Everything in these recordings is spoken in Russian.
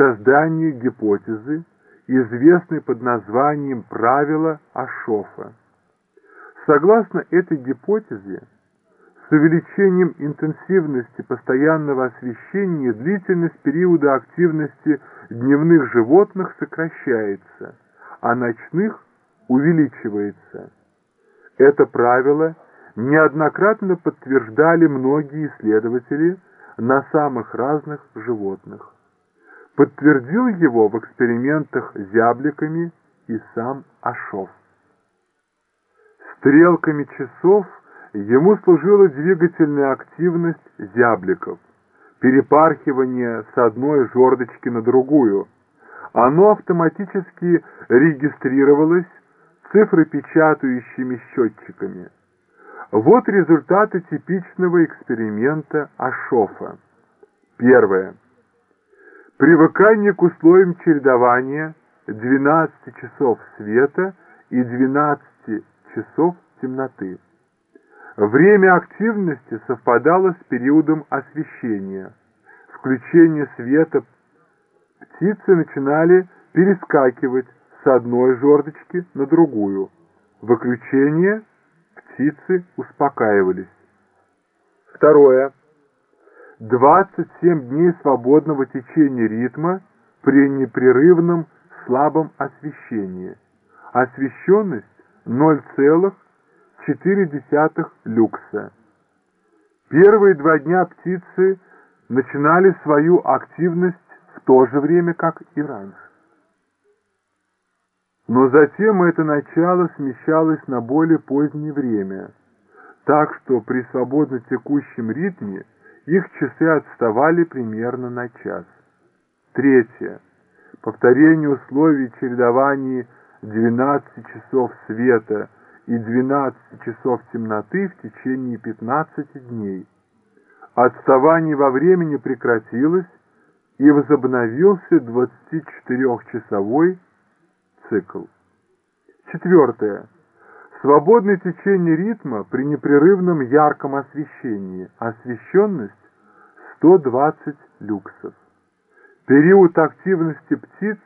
созданию гипотезы, известной под названием правила Ашофа. Согласно этой гипотезе, с увеличением интенсивности постоянного освещения длительность периода активности дневных животных сокращается, а ночных увеличивается. Это правило неоднократно подтверждали многие исследователи на самых разных животных. Подтвердил его в экспериментах зябликами и сам Ашов. Стрелками часов ему служила двигательная активность зябликов, перепархивание с одной жердочки на другую. Оно автоматически регистрировалось цифропечатающими счетчиками. Вот результаты типичного эксперимента Ашофа. Первое. Привыкание к условиям чередования 12 часов света и 12 часов темноты. Время активности совпадало с периодом освещения. Включение света птицы начинали перескакивать с одной жердочки на другую. Выключение птицы успокаивались. Второе. 27 дней свободного течения ритма при непрерывном слабом освещении. Освещенность 0,4 люкса. Первые два дня птицы начинали свою активность в то же время, как и раньше. Но затем это начало смещалось на более позднее время, так что при свободно текущем ритме их часы отставали примерно на час. Третье. Повторение условий чередования 12 часов света и 12 часов темноты в течение 15 дней. Отставание во времени прекратилось и возобновился 24-часовой цикл. Четвертое. Свободное течение ритма при непрерывном ярком освещении. Освещенность 120 люксов. Период активности птиц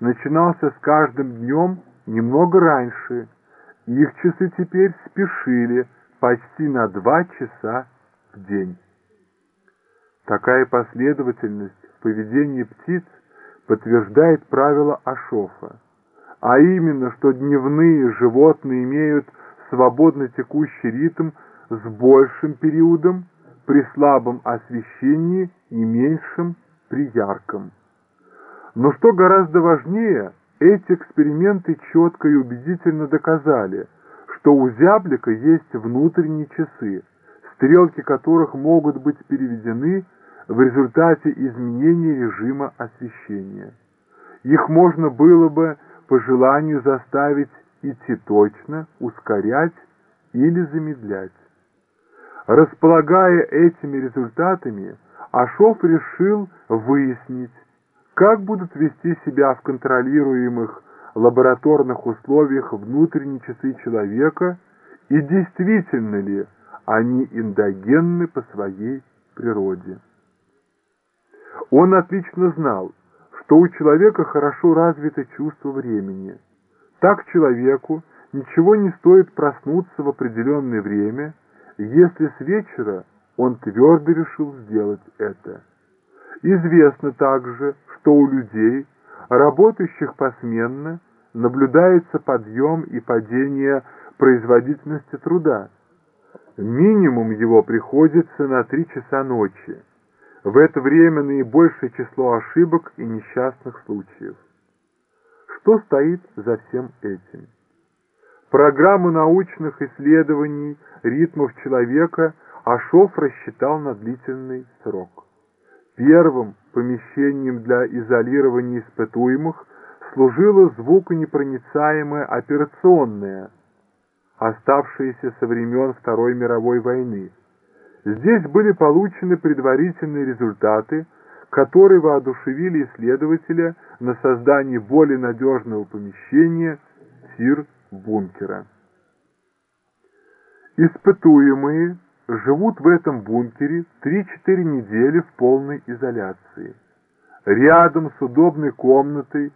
начинался с каждым днем немного раньше, их часы теперь спешили почти на два часа в день. Такая последовательность в поведении птиц подтверждает правило Ашофа а именно, что дневные животные имеют свободно текущий ритм с большим периодом при слабом освещении и меньшим при ярком. Но что гораздо важнее, эти эксперименты четко и убедительно доказали, что у зяблика есть внутренние часы, стрелки которых могут быть переведены в результате изменения режима освещения. Их можно было бы по желанию заставить идти точно, ускорять или замедлять. Располагая этими результатами, Ашов решил выяснить, как будут вести себя в контролируемых лабораторных условиях внутренние часы человека и действительно ли они эндогенны по своей природе. Он отлично знал, что у человека хорошо развито чувство времени. Так человеку ничего не стоит проснуться в определенное время, если с вечера он твердо решил сделать это. Известно также, что у людей, работающих посменно, наблюдается подъем и падение производительности труда. Минимум его приходится на три часа ночи. В это время наибольшее число ошибок и несчастных случаев. Что стоит за всем этим? Программу научных исследований ритмов человека Ашов рассчитал на длительный срок. Первым помещением для изолирования испытуемых служила звуконепроницаемая операционная, оставшаяся со времен Второй мировой войны. Здесь были получены предварительные результаты, которые воодушевили исследователя на создание более надежного помещения тир-бункера. Испытуемые живут в этом бункере 3-4 недели в полной изоляции. рядом с удобной комнатой